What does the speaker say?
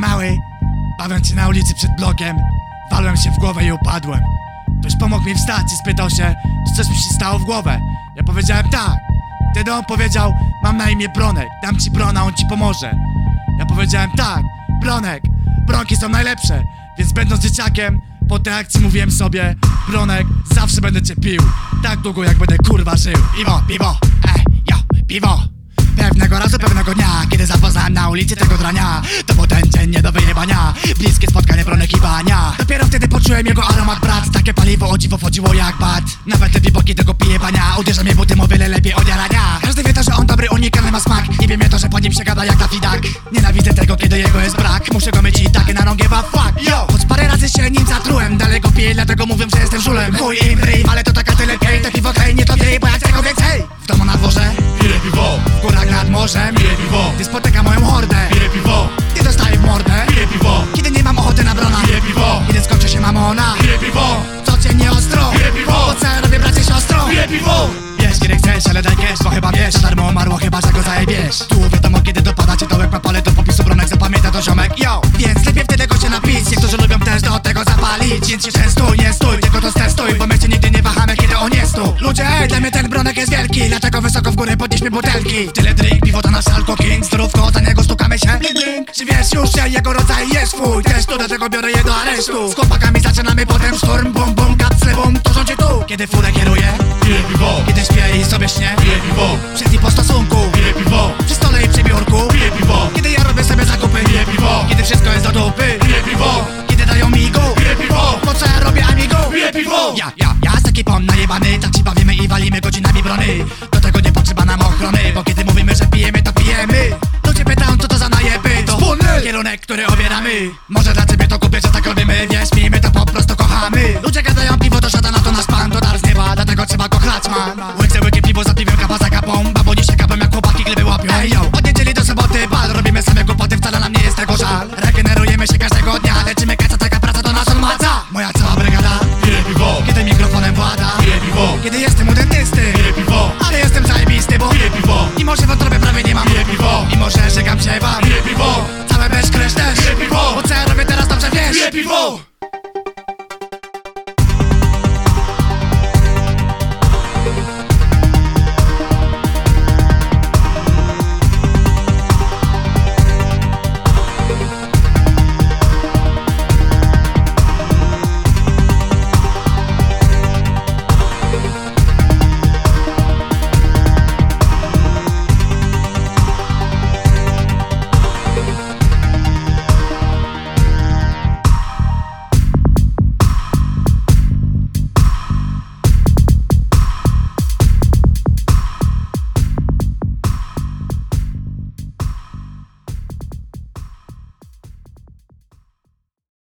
mały, bawiąc się na ulicy przed blokiem, walłem się w głowę i upadłem. Ktoś pomógł mi wstać i spytał się, czy coś mi się stało w głowę. Ja powiedziałem tak. Wtedy on powiedział, mam na imię Bronek, dam ci Brona, on ci pomoże. Ja powiedziałem tak, Bronek, Bronki są najlepsze, więc będąc dzieciakiem, po tej akcji mówiłem sobie, Bronek, zawsze będę cię pił, tak długo jak będę kurwa żył. Piwo, piwo, ej, jo, piwo. Pewnego razu, pewnego dnia, kiedy zapoznałem na ulicy tego drania To był ten dzień nie do wyjebania Bliskie spotkanie Bania Dopiero wtedy poczułem jego aromat brat Takie paliwo o dziwo wchodziło jak bat. Nawet te biboki tego pije bania Uderza mnie butem o wiele lepiej od jarania Każdy wie to, że on dobry, unikalny ma smak. Nie wiem to, że po nim się gada jak Dawidak Nienawidzę tego, kiedy jego jest brak. Muszę go mieć i takie na rągie fuck Yo! Choć parę razy się nim zatrułem Dalej go piję, dlatego mówią, że jestem żulem. Chuj im ryj, morzem piję piwo, Gdy spotykam moją hordę piję piwo, Gdy dostaję w mordę piję piwo, Kiedy nie mam ochoty na brona piję piwo, Kiedy skończy się mamona piję piwo, cię nie ostro Piję piwo. Po co robię bracie siostro piję piwo, Wiesz kiedy chcesz, ale daj cash, bo chyba wiesz darmo umarło, chyba że go zajebiesz. Tu wiadomo kiedy dopada ci dołek pole Do popisu bronek zapamięta to ziomek. Yo, więc lepiej wtedy go się napić. Niektórzy lubią też do tego zapalić. Więc się częstuj, nie stój, tylko to stestuj ej, dla mnie ten bronek jest wielki. Dlatego wysoko w górę podnieśmy butelki? Tyle drink, piwo to nasz alko king Zdrówko, za niego stukamy się. Blink. Czy wiesz już, że jego rodzaj jest twój Też tu, dlatego biorę je do aresztu. Z chłopakami zaczynamy potem szturm. Bum, bum, kapsle, bum, to rządzi tu. Kiedy furę kieruję, piję piwo, kiedy śpię i sobie śnię piję piwo, Przed i po stosunku piję piwo, Przy stole i przy biurku piwo, Kiedy ja robię sobie zakupy piję piwo, Kiedy wszystko jest do dupy piję piwo, Kiedy dają mi go piję piwo, Po co ja robię amigo? Piję piwo, Ja, ja, ja ekipą najebany Tak ci bawimy i walimy godzinami brony. Do tego nie potrzeba nam ochrony Bo kiedy mówimy, że pijemy, to pijemy. Ludzie pytają, co to za najeby To wspólny! kierunek, który obieramy. Może dla ciebie to kupię, że tak robimy Wiesz, miejmy to po prostu kochamy. Ludzie gadają piwo, to szata na to nasz pan To dar z nieba, dlatego trzeba kochać man. Łyce, łyki, piwo za piwem, kawa za kapą Babuni się kapem, jak chłopaki gleby łapią. Ej, yo, od niedzieli do soboty bal Robimy same głupoty, wcale nam nie jest tego żal. Regenerujemy się każdego dnia. Kiedy jestem